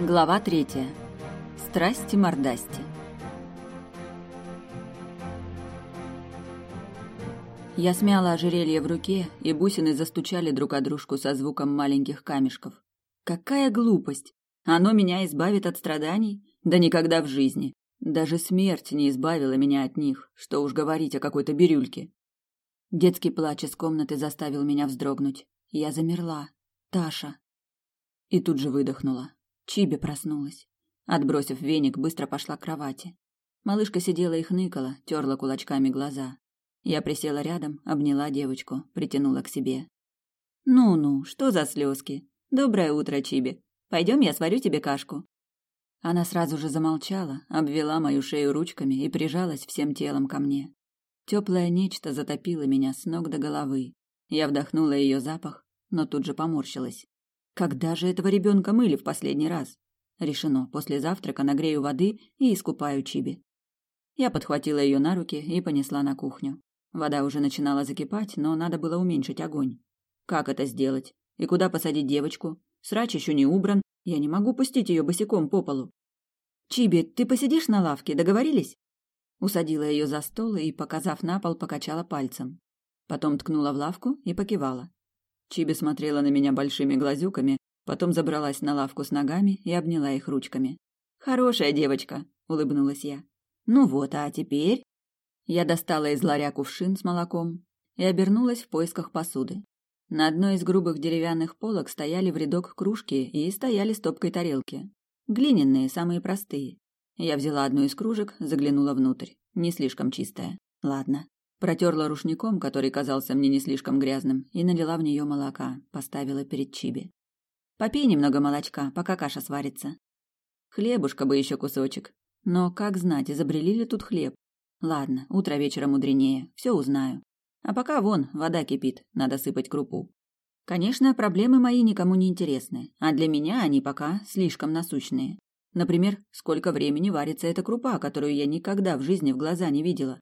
Глава третья. Страсти-мордасти. Я смяла ожерелье в руке, и бусины застучали друг о дружку со звуком маленьких камешков. Какая глупость! Оно меня избавит от страданий? Да никогда в жизни. Даже смерть не избавила меня от них, что уж говорить о какой-то бирюльке. Детский плач из комнаты заставил меня вздрогнуть. Я замерла. Таша. И тут же выдохнула. Чиби проснулась. Отбросив веник, быстро пошла к кровати. Малышка сидела и хныкала, терла кулачками глаза. Я присела рядом, обняла девочку, притянула к себе. «Ну-ну, что за слезки? Доброе утро, Чиби. Пойдем, я сварю тебе кашку». Она сразу же замолчала, обвела мою шею ручками и прижалась всем телом ко мне. Теплое нечто затопило меня с ног до головы. Я вдохнула ее запах, но тут же поморщилась. Когда же этого ребенка мыли в последний раз? Решено, после завтрака нагрею воды и искупаю Чиби. Я подхватила ее на руки и понесла на кухню. Вода уже начинала закипать, но надо было уменьшить огонь. Как это сделать? И куда посадить девочку? Срач еще не убран, я не могу пустить ее босиком по полу. «Чиби, ты посидишь на лавке, договорились?» Усадила ее за стол и, показав на пол, покачала пальцем. Потом ткнула в лавку и покивала. Чиби смотрела на меня большими глазюками, потом забралась на лавку с ногами и обняла их ручками. «Хорошая девочка», — улыбнулась я. «Ну вот, а теперь...» Я достала из ларя кувшин с молоком и обернулась в поисках посуды. На одной из грубых деревянных полок стояли в рядок кружки и стояли стопкой тарелки. Глиняные, самые простые. Я взяла одну из кружек, заглянула внутрь. Не слишком чистая. Ладно. Протерла рушником, который казался мне не слишком грязным, и налила в нее молока, поставила перед Чиби. «Попей немного молочка, пока каша сварится». Хлебушка бы еще кусочек. Но как знать, изобрели ли тут хлеб? Ладно, утро вечера мудренее, все узнаю. А пока вон, вода кипит, надо сыпать крупу. Конечно, проблемы мои никому не интересны, а для меня они пока слишком насущные. Например, сколько времени варится эта крупа, которую я никогда в жизни в глаза не видела.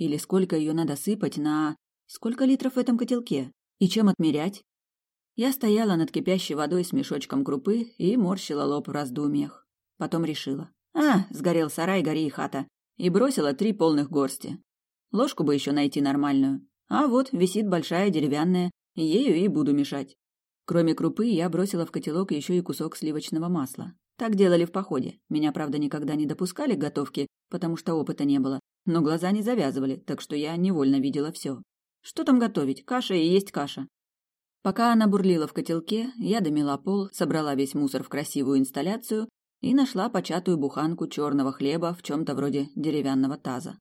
Или сколько ее надо сыпать на... Сколько литров в этом котелке? И чем отмерять? Я стояла над кипящей водой с мешочком крупы и морщила лоб в раздумьях. Потом решила. А, сгорел сарай, гори и хата. И бросила три полных горсти. Ложку бы еще найти нормальную. А вот висит большая деревянная, ею и буду мешать. Кроме крупы, я бросила в котелок еще и кусок сливочного масла. Так делали в походе. Меня, правда, никогда не допускали к готовке, потому что опыта не было но глаза не завязывали, так что я невольно видела все. Что там готовить? Каша и есть каша. Пока она бурлила в котелке, я домела пол, собрала весь мусор в красивую инсталляцию и нашла початую буханку черного хлеба в чем-то вроде деревянного таза.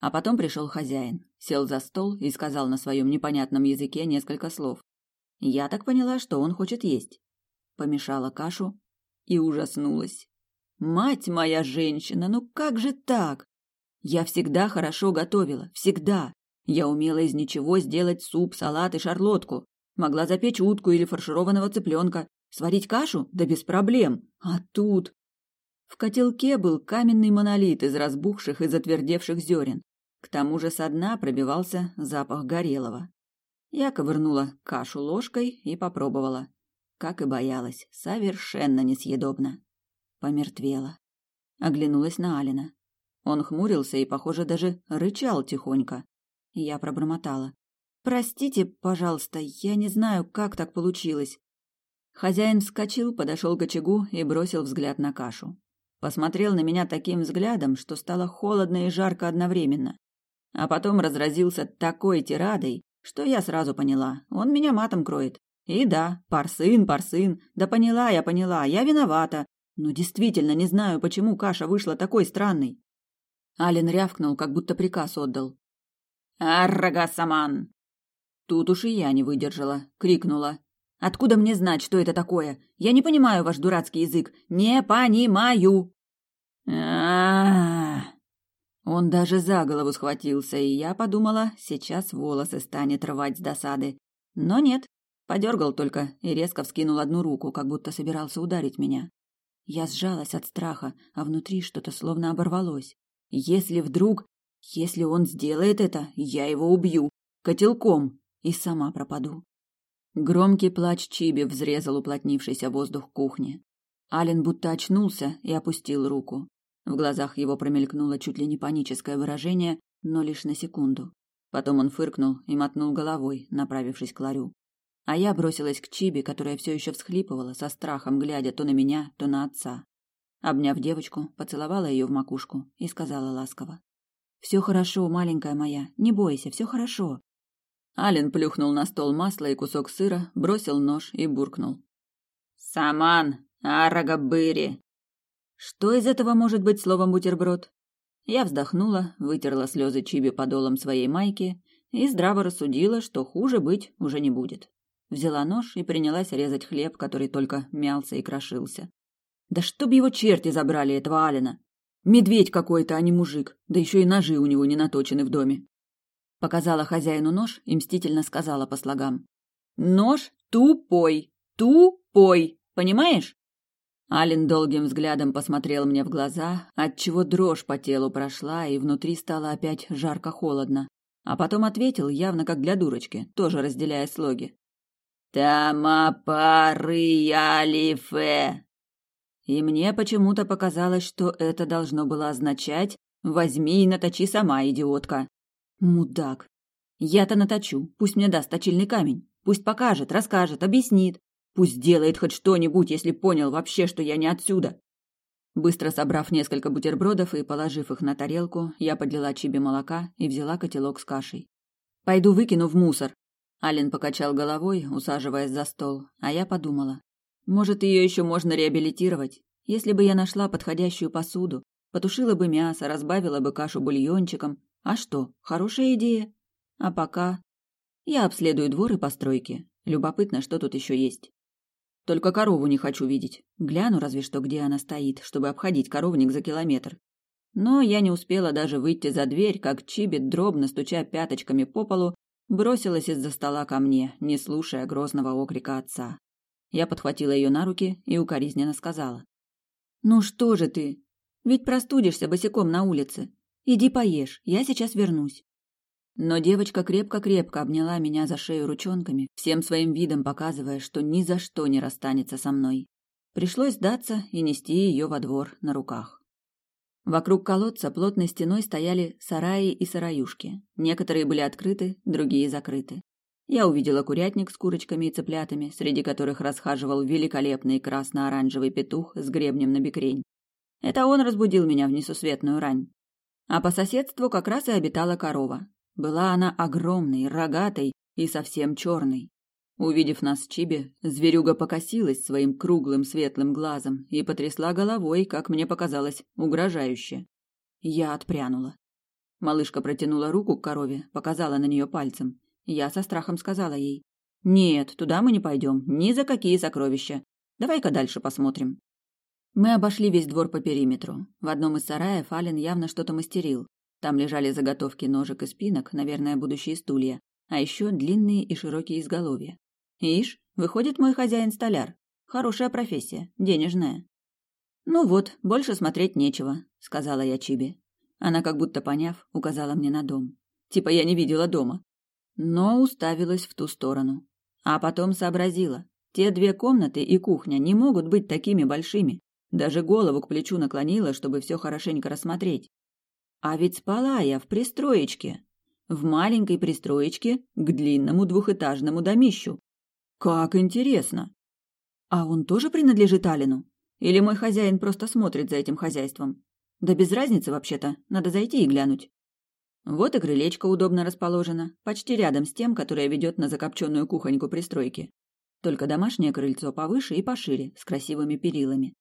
А потом пришел хозяин, сел за стол и сказал на своем непонятном языке несколько слов. Я так поняла, что он хочет есть. Помешала кашу и ужаснулась. Мать моя женщина, ну как же так? Я всегда хорошо готовила, всегда. Я умела из ничего сделать суп, салат и шарлотку. Могла запечь утку или фаршированного цыпленка. Сварить кашу? Да без проблем. А тут... В котелке был каменный монолит из разбухших и затвердевших зерен. К тому же со дна пробивался запах горелого. Я ковырнула кашу ложкой и попробовала. Как и боялась, совершенно несъедобно. Помертвела. Оглянулась на Алина. Он хмурился и, похоже, даже рычал тихонько. Я пробормотала. «Простите, пожалуйста, я не знаю, как так получилось». Хозяин вскочил, подошел к очагу и бросил взгляд на кашу. Посмотрел на меня таким взглядом, что стало холодно и жарко одновременно. А потом разразился такой тирадой, что я сразу поняла, он меня матом кроет. И да, парсын, парсын, да поняла я, поняла, я виновата. Но действительно не знаю, почему каша вышла такой странной. Ален рявкнул, как будто приказ отдал. «Аррагасаман!» Тут уж и я не выдержала, крикнула. «Откуда мне знать, что это такое? Я не понимаю ваш дурацкий язык. Не понимаю!» а Он даже за голову схватился, и я подумала, сейчас волосы станет рвать с досады. Но нет, подергал только и резко вскинул одну руку, как будто собирался ударить меня. Я сжалась от страха, а внутри что-то словно оборвалось. Если вдруг... Если он сделает это, я его убью. Котелком. И сама пропаду. Громкий плач Чиби взрезал уплотнившийся воздух кухни. Ален будто очнулся и опустил руку. В глазах его промелькнуло чуть ли не паническое выражение, но лишь на секунду. Потом он фыркнул и мотнул головой, направившись к ларю. А я бросилась к Чиби, которая все еще всхлипывала, со страхом глядя то на меня, то на отца. Обняв девочку, поцеловала ее в макушку и сказала ласково. «Все хорошо, маленькая моя, не бойся, все хорошо». Ален плюхнул на стол масло и кусок сыра, бросил нож и буркнул. «Саман, арагабыри!» Что из этого может быть словом бутерброд? Я вздохнула, вытерла слезы Чиби подолом своей майки и здраво рассудила, что хуже быть уже не будет. Взяла нож и принялась резать хлеб, который только мялся и крошился. Да чтоб его черти забрали, этого Алина! Медведь какой-то, а не мужик, да еще и ножи у него не наточены в доме. Показала хозяину нож и мстительно сказала по слогам. «Нож тупой, тупой, понимаешь?» Ален долгим взглядом посмотрел мне в глаза, отчего дрожь по телу прошла, и внутри стало опять жарко-холодно. А потом ответил, явно как для дурочки, тоже разделяя слоги. «Тамапарыялифе!» И мне почему-то показалось, что это должно было означать «возьми и наточи сама, идиотка». Мудак. Я-то наточу, пусть мне даст точильный камень, пусть покажет, расскажет, объяснит. Пусть делает хоть что-нибудь, если понял вообще, что я не отсюда. Быстро собрав несколько бутербродов и положив их на тарелку, я подлила чиби молока и взяла котелок с кашей. «Пойду выкину в мусор». Ален покачал головой, усаживаясь за стол, а я подумала. Может, ее еще можно реабилитировать, если бы я нашла подходящую посуду, потушила бы мясо, разбавила бы кашу бульончиком. А что, хорошая идея. А пока... Я обследую двор и постройки. Любопытно, что тут еще есть. Только корову не хочу видеть. Гляну разве что, где она стоит, чтобы обходить коровник за километр. Но я не успела даже выйти за дверь, как Чибит, дробно стуча пяточками по полу, бросилась из-за стола ко мне, не слушая грозного окрика отца. Я подхватила ее на руки и укоризненно сказала. «Ну что же ты? Ведь простудишься босиком на улице. Иди поешь, я сейчас вернусь». Но девочка крепко-крепко обняла меня за шею ручонками, всем своим видом показывая, что ни за что не расстанется со мной. Пришлось сдаться и нести ее во двор на руках. Вокруг колодца плотной стеной стояли сараи и сараюшки. Некоторые были открыты, другие закрыты. Я увидела курятник с курочками и цыплятами, среди которых расхаживал великолепный красно-оранжевый петух с гребнем на бекрень. Это он разбудил меня в несусветную рань. А по соседству как раз и обитала корова, была она огромной, рогатой и совсем черной. Увидев нас с Чиби, зверюга покосилась своим круглым светлым глазом и потрясла головой, как мне показалось, угрожающе. Я отпрянула. Малышка протянула руку к корове, показала на нее пальцем. Я со страхом сказала ей. «Нет, туда мы не пойдем, ни за какие сокровища. Давай-ка дальше посмотрим». Мы обошли весь двор по периметру. В одном из сараев Ален явно что-то мастерил. Там лежали заготовки ножек и спинок, наверное, будущие стулья, а еще длинные и широкие изголовья. Ишь, выходит мой хозяин столяр. Хорошая профессия, денежная. Ну вот, больше смотреть нечего, сказала я Чиби. Она, как будто поняв, указала мне на дом. Типа я не видела дома. Но уставилась в ту сторону. А потом сообразила. Те две комнаты и кухня не могут быть такими большими. Даже голову к плечу наклонила, чтобы все хорошенько рассмотреть. А ведь спала я в пристроечке. В маленькой пристроечке к длинному двухэтажному домищу. Как интересно. А он тоже принадлежит Алину? Или мой хозяин просто смотрит за этим хозяйством? Да без разницы вообще-то, надо зайти и глянуть. Вот и крылечко удобно расположено, почти рядом с тем, которое ведет на закопченную кухоньку пристройки. Только домашнее крыльцо повыше и пошире, с красивыми перилами.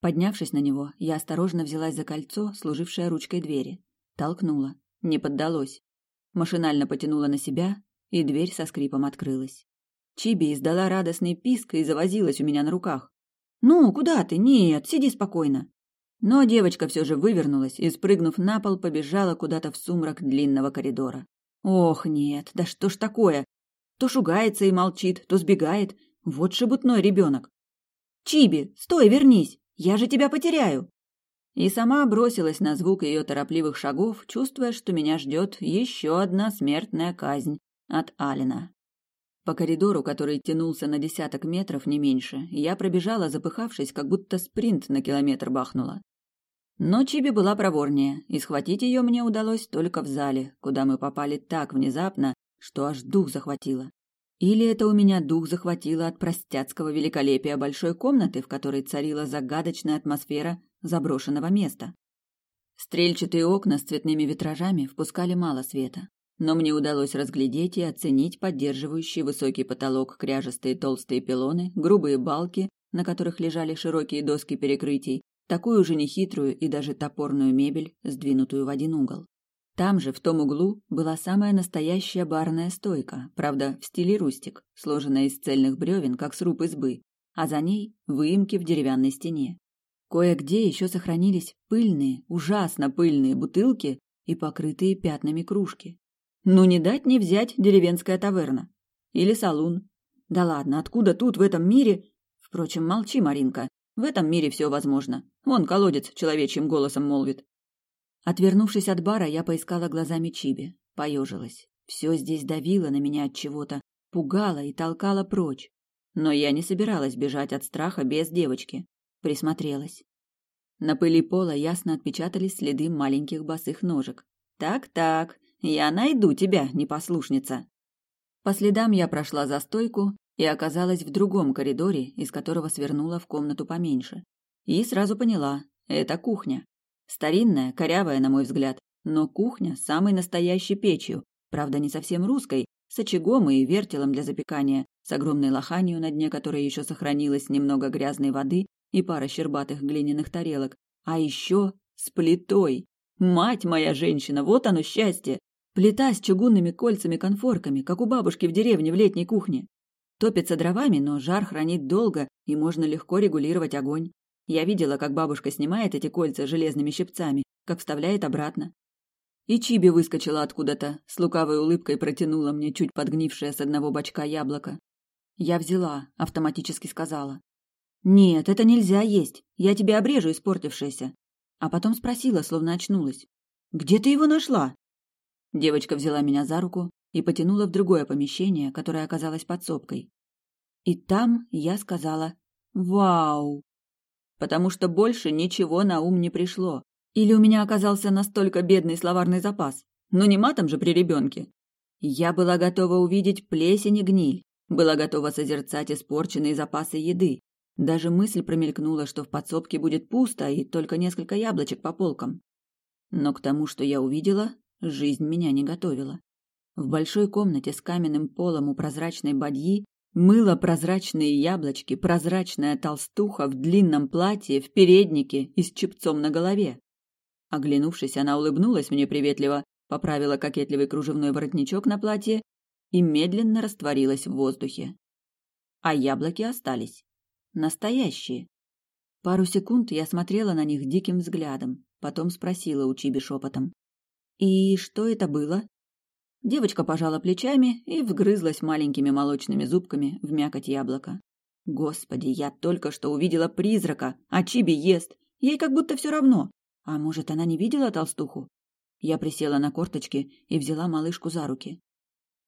Поднявшись на него, я осторожно взялась за кольцо, служившее ручкой двери. Толкнула. Не поддалось. Машинально потянула на себя, и дверь со скрипом открылась. Чиби издала радостный писк и завозилась у меня на руках. «Ну, куда ты? Нет, сиди спокойно». Но девочка все же вывернулась и, спрыгнув на пол, побежала куда-то в сумрак длинного коридора. «Ох, нет, да что ж такое? То шугается и молчит, то сбегает. Вот шебутной ребенок. Чиби, стой, вернись!» Я же тебя потеряю!» И сама бросилась на звук ее торопливых шагов, чувствуя, что меня ждет еще одна смертная казнь от Алина. По коридору, который тянулся на десяток метров, не меньше, я пробежала, запыхавшись, как будто спринт на километр бахнула. Но Чиби была проворнее, и схватить ее мне удалось только в зале, куда мы попали так внезапно, что аж дух захватило. Или это у меня дух захватило от простяцкого великолепия большой комнаты, в которой царила загадочная атмосфера заброшенного места. Стрельчатые окна с цветными витражами впускали мало света, но мне удалось разглядеть и оценить поддерживающие высокий потолок кряжестые толстые пилоны, грубые балки, на которых лежали широкие доски перекрытий, такую же нехитрую и даже топорную мебель, сдвинутую в один угол. Там же, в том углу, была самая настоящая барная стойка, правда, в стиле рустик, сложенная из цельных бревен, как сруб избы, а за ней выемки в деревянной стене. Кое-где еще сохранились пыльные, ужасно пыльные бутылки и покрытые пятнами кружки. Ну не дать не взять деревенская таверна. Или салун. Да ладно, откуда тут, в этом мире... Впрочем, молчи, Маринка. В этом мире все возможно. Вон колодец человечьим голосом молвит. Отвернувшись от бара, я поискала глазами Чиби, поежилась. Все здесь давило на меня от чего-то, пугало и толкало прочь. Но я не собиралась бежать от страха без девочки. Присмотрелась. На пыли пола ясно отпечатались следы маленьких босых ножек. Так-так, я найду тебя, непослушница. По следам я прошла за стойку и оказалась в другом коридоре, из которого свернула в комнату поменьше. И сразу поняла – это кухня. Старинная, корявая, на мой взгляд, но кухня с самой настоящей печью, правда, не совсем русской, с очагом и вертелом для запекания, с огромной лоханью, на дне которой еще сохранилось немного грязной воды и пара щербатых глиняных тарелок, а еще с плитой. Мать моя женщина, вот оно счастье! Плита с чугунными кольцами-конфорками, как у бабушки в деревне в летней кухне. Топится дровами, но жар хранит долго, и можно легко регулировать огонь. Я видела, как бабушка снимает эти кольца железными щипцами, как вставляет обратно. И Чиби выскочила откуда-то, с лукавой улыбкой протянула мне чуть подгнившее с одного бочка яблоко. Я взяла, автоматически сказала. «Нет, это нельзя есть. Я тебе обрежу испортившееся». А потом спросила, словно очнулась. «Где ты его нашла?» Девочка взяла меня за руку и потянула в другое помещение, которое оказалось подсобкой. И там я сказала «Вау!» потому что больше ничего на ум не пришло. Или у меня оказался настолько бедный словарный запас. Но не матом же при ребенке. Я была готова увидеть плесень и гниль, была готова созерцать испорченные запасы еды. Даже мысль промелькнула, что в подсобке будет пусто и только несколько яблочек по полкам. Но к тому, что я увидела, жизнь меня не готовила. В большой комнате с каменным полом у прозрачной бадьи Мыло прозрачные яблочки, прозрачная толстуха в длинном платье, в переднике и с чепцом на голове. Оглянувшись, она улыбнулась мне приветливо, поправила кокетливый кружевной воротничок на платье и медленно растворилась в воздухе. А яблоки остались. Настоящие. Пару секунд я смотрела на них диким взглядом, потом спросила у Чиби шепотом. «И что это было?» Девочка пожала плечами и вгрызлась маленькими молочными зубками в мякоть яблока. Господи, я только что увидела призрака, а Чиби ест. Ей как будто все равно. А может, она не видела толстуху? Я присела на корточки и взяла малышку за руки.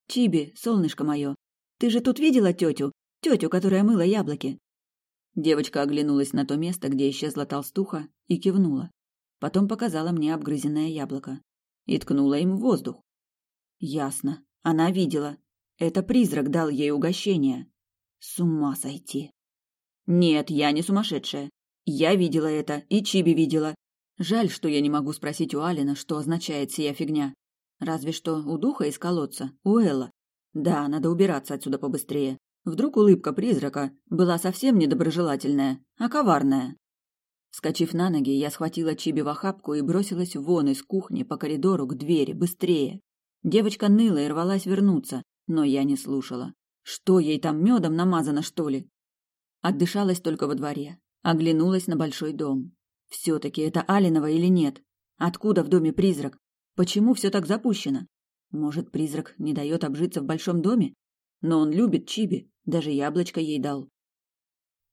«Чиби, солнышко мое, ты же тут видела тетю? Тетю, которая мыла яблоки?» Девочка оглянулась на то место, где исчезла толстуха, и кивнула. Потом показала мне обгрызенное яблоко. И ткнула им в воздух. Ясно. Она видела. Это призрак дал ей угощение. С ума сойти. Нет, я не сумасшедшая. Я видела это, и Чиби видела. Жаль, что я не могу спросить у Алина, что означает сия фигня. Разве что у духа из колодца, у Элла. Да, надо убираться отсюда побыстрее. Вдруг улыбка призрака была совсем недоброжелательная, а коварная. Скочив на ноги, я схватила Чиби в охапку и бросилась вон из кухни по коридору к двери, быстрее. Девочка ныла и рвалась вернуться, но я не слушала. Что ей там медом намазано, что ли? Отдышалась только во дворе, оглянулась на большой дом. Все-таки это Алинова или нет? Откуда в доме призрак? Почему все так запущено? Может, призрак не дает обжиться в большом доме? Но он любит Чиби, даже яблочко ей дал.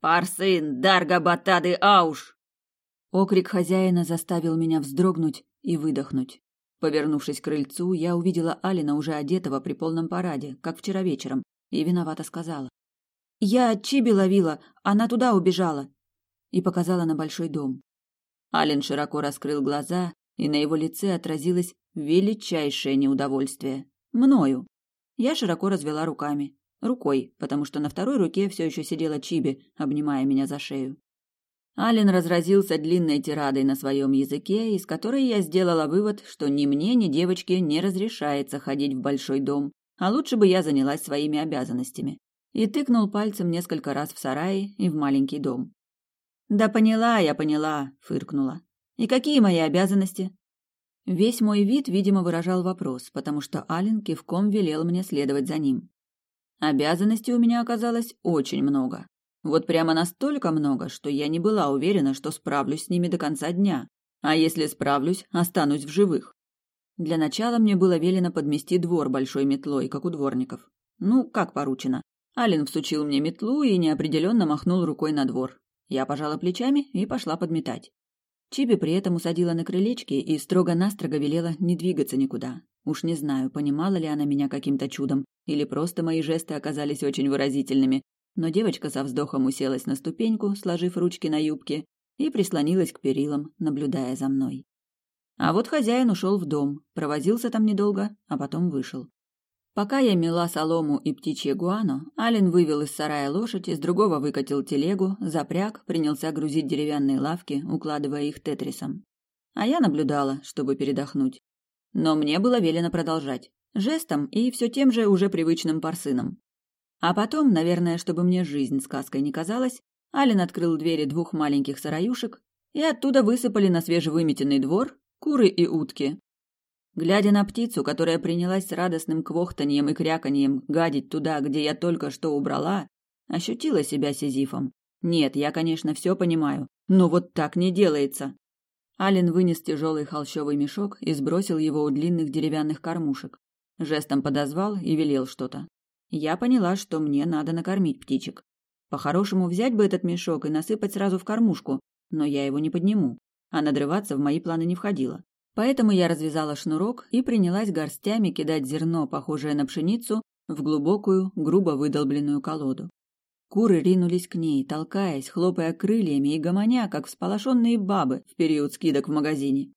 «Парсын, дарга батады ауш!» Окрик хозяина заставил меня вздрогнуть и выдохнуть. Повернувшись к крыльцу, я увидела Алина уже одетого при полном параде, как вчера вечером, и виновато сказала. «Я Чиби ловила, она туда убежала!» и показала на большой дом. Ален широко раскрыл глаза, и на его лице отразилось величайшее неудовольствие. Мною. Я широко развела руками. Рукой, потому что на второй руке все еще сидела Чиби, обнимая меня за шею. Ален разразился длинной тирадой на своем языке, из которой я сделала вывод, что ни мне, ни девочке не разрешается ходить в большой дом, а лучше бы я занялась своими обязанностями. И тыкнул пальцем несколько раз в сарае и в маленький дом. «Да поняла я, поняла», — фыркнула. «И какие мои обязанности?» Весь мой вид, видимо, выражал вопрос, потому что Ален кивком велел мне следовать за ним. Обязанностей у меня оказалось очень много. Вот прямо настолько много, что я не была уверена, что справлюсь с ними до конца дня. А если справлюсь, останусь в живых. Для начала мне было велено подмести двор большой метлой, как у дворников. Ну, как поручено. Ален всучил мне метлу и неопределенно махнул рукой на двор. Я пожала плечами и пошла подметать. Чиби при этом усадила на крылечке и строго-настрого велела не двигаться никуда. Уж не знаю, понимала ли она меня каким-то чудом, или просто мои жесты оказались очень выразительными, но девочка со вздохом уселась на ступеньку, сложив ручки на юбке, и прислонилась к перилам, наблюдая за мной. А вот хозяин ушел в дом, провозился там недолго, а потом вышел. Пока я мела солому и птичье гуано, Ален вывел из сарая лошадь, из другого выкатил телегу, запряг, принялся грузить деревянные лавки, укладывая их тетрисом. А я наблюдала, чтобы передохнуть. Но мне было велено продолжать. Жестом и все тем же уже привычным парсыном. А потом, наверное, чтобы мне жизнь сказкой не казалась, Ален открыл двери двух маленьких сараюшек, и оттуда высыпали на свежевыметенный двор куры и утки, Глядя на птицу, которая принялась радостным квохтаньем и кряканьем гадить туда, где я только что убрала, ощутила себя сизифом. Нет, я, конечно, все понимаю, но вот так не делается. Ален вынес тяжелый холщовый мешок и сбросил его у длинных деревянных кормушек. Жестом подозвал и велел что-то. Я поняла, что мне надо накормить птичек. По-хорошему взять бы этот мешок и насыпать сразу в кормушку, но я его не подниму, а надрываться в мои планы не входило. Поэтому я развязала шнурок и принялась горстями кидать зерно, похожее на пшеницу, в глубокую, грубо выдолбленную колоду. Куры ринулись к ней, толкаясь, хлопая крыльями и гомоня, как всполошенные бабы в период скидок в магазине.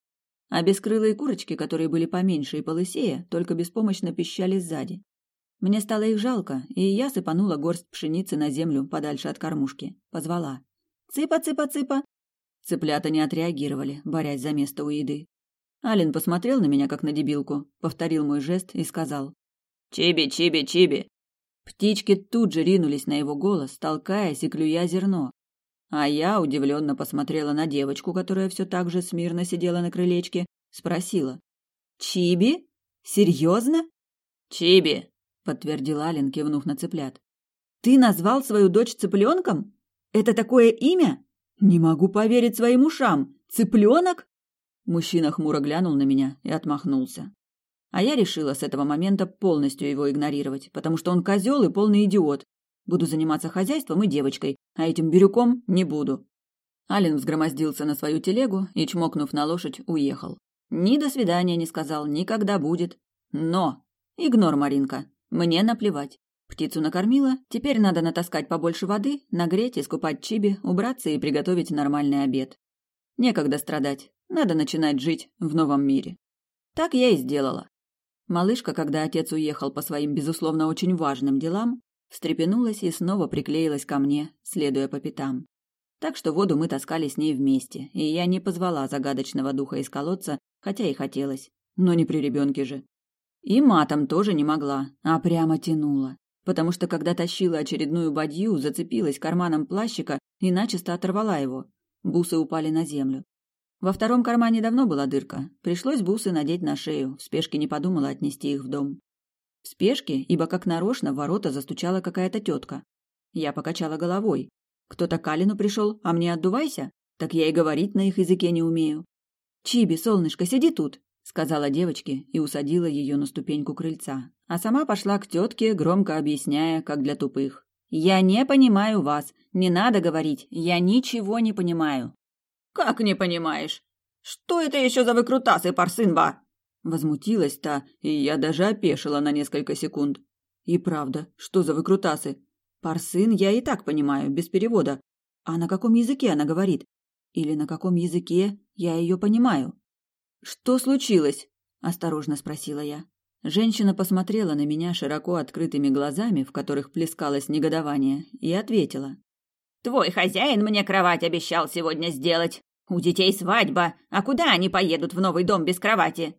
А бескрылые курочки, которые были поменьше и полысее, только беспомощно пищали сзади. Мне стало их жалко, и я сыпанула горсть пшеницы на землю подальше от кормушки. Позвала. «Цыпа, цыпа, цыпа!» Цыплята не отреагировали, борясь за место у еды. Ален посмотрел на меня, как на дебилку, повторил мой жест и сказал «Чиби, чиби, чиби!». Птички тут же ринулись на его голос, толкаясь и клюя зерно. А я удивленно посмотрела на девочку, которая все так же смирно сидела на крылечке, спросила «Чиби? Серьезно?» «Чиби!» — подтвердил Ален, кивнув на цыплят. «Ты назвал свою дочь цыпленком? Это такое имя? Не могу поверить своим ушам! Цыпленок?» Мужчина хмуро глянул на меня и отмахнулся. А я решила с этого момента полностью его игнорировать, потому что он козел и полный идиот. Буду заниматься хозяйством и девочкой, а этим бирюком не буду. Ален взгромоздился на свою телегу и, чмокнув на лошадь, уехал. Ни до свидания не сказал, никогда будет. Но! Игнор, Маринка. Мне наплевать. Птицу накормила, теперь надо натаскать побольше воды, нагреть, искупать чиби, убраться и приготовить нормальный обед. Некогда страдать. Надо начинать жить в новом мире. Так я и сделала. Малышка, когда отец уехал по своим, безусловно, очень важным делам, встрепенулась и снова приклеилась ко мне, следуя по пятам. Так что воду мы таскали с ней вместе, и я не позвала загадочного духа из колодца, хотя и хотелось, но не при ребенке же. И матом тоже не могла, а прямо тянула, потому что когда тащила очередную бадью, зацепилась карманом плащика и начисто оторвала его. Бусы упали на землю. Во втором кармане давно была дырка. Пришлось бусы надеть на шею. В спешке не подумала отнести их в дом. В спешке, ибо как нарочно в ворота застучала какая-то тетка. Я покачала головой. Кто-то к Алину пришел, а мне отдувайся? Так я и говорить на их языке не умею. Чиби, солнышко, сиди тут, сказала девочке и усадила ее на ступеньку крыльца, а сама пошла к тетке, громко объясняя, как для тупых. Я не понимаю вас. Не надо говорить. Я ничего не понимаю. «Как не понимаешь? Что это еще за выкрутасы, парсынба?» Возмутилась та, и я даже опешила на несколько секунд. И правда, что за выкрутасы? Парсын я и так понимаю, без перевода. А на каком языке она говорит? Или на каком языке я ее понимаю? Что случилось? осторожно спросила я. Женщина посмотрела на меня широко открытыми глазами, в которых плескалось негодование, и ответила: Твой хозяин мне кровать обещал сегодня сделать. У детей свадьба, а куда они поедут в новый дом без кровати?